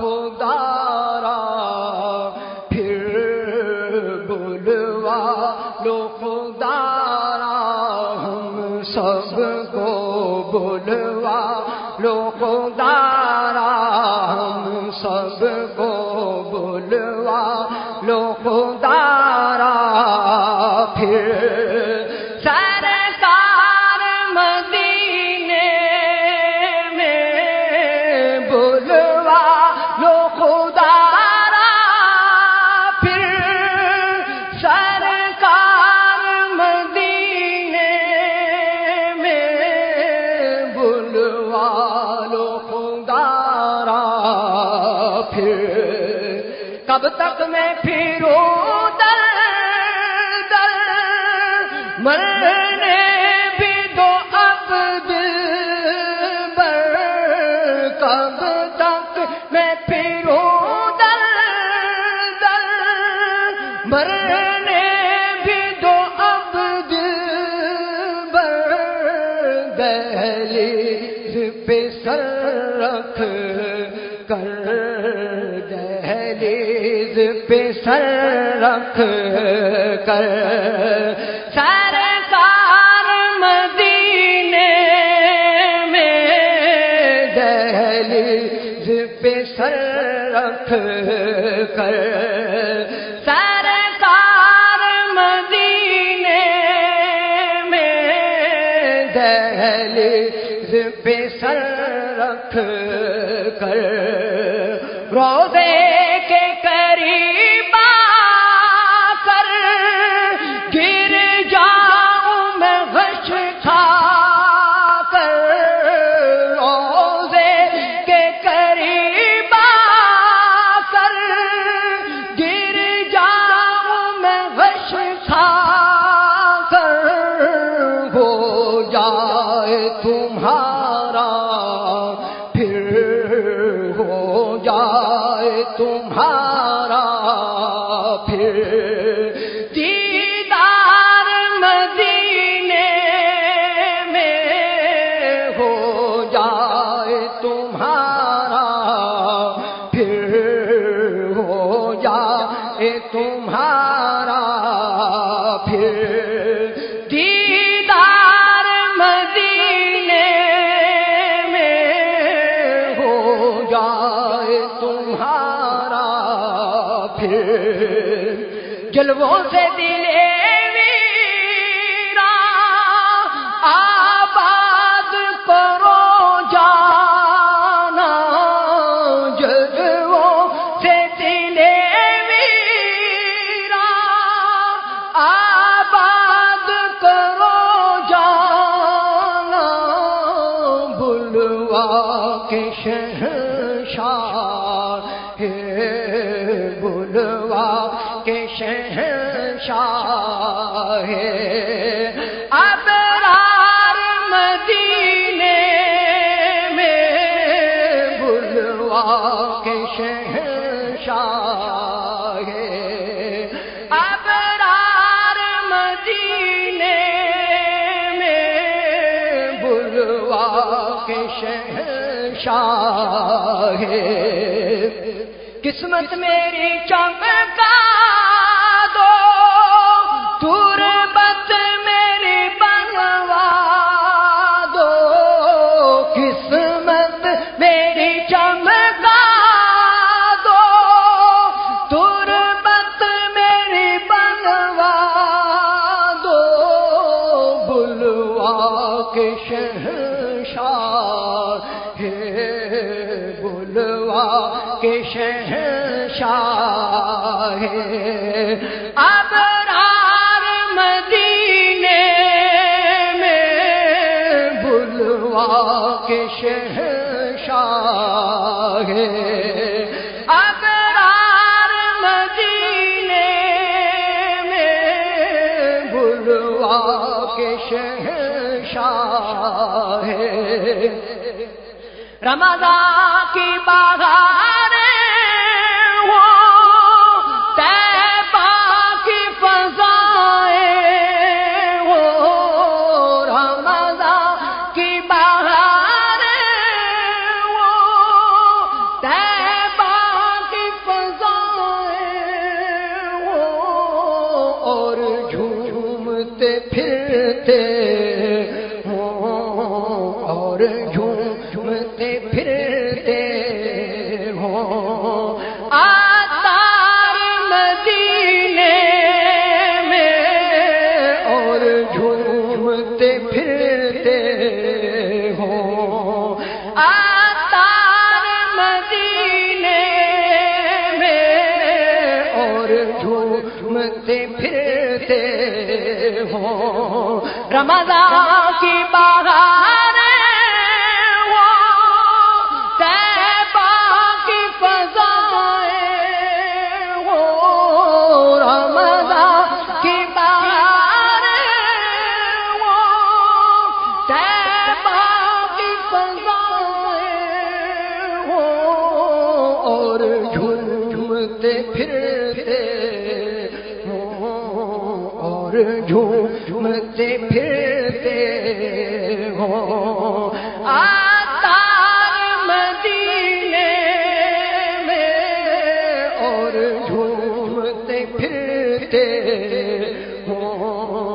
خدارا، پھر بلوا لو خدارا، ہم سب کو بلوا لو خدارا، ہم سب کو بلوا لو خدارا، پھر کب تک میں پھروں در در مرنے بھی دو اب دل بر کب تک میں پھروں در در مرنے بھی دو اب دل بر دہلیز پہ سر رکھ۔ پہ سر رکھ کر۔ سر کار مدینے میں دہلیز پہ سر رکھ کر۔ سر کار مدینے میں دہلیز پہ سر رکھ تمہارا پھر دیدار مدینے میں ہو جائے تمہارا پھر ہو جائے تمہارا پھر جلووں سے دلے ویرا آباد کرو جانا۔ جلووں سے دلے ویرا آباد کرو جانا۔ بلوا کے شہنشاہ ہے بلوا کے شہنشاہ ابرار مدینے میں بلوا کے شہنشاہ ابرار مدینے میں بلوا کے شہنشاہ قسمت میری چاند شہنشاہ اب رار مدینے میں بلوا کے شہنشاہ اب رار میں کے رمضان کی بازار پھرتے ہوں اور جھومتے پھرتے ہوں آتار مدینے میں اور جھومتے پھرتے ہوں آتار مدینے میں اور جھومتے پھرتے ہوں رمضان کی اور جھومتے پھرتے ہو۔ آتا مدینے میں اور جھومتے پھرتے ہو۔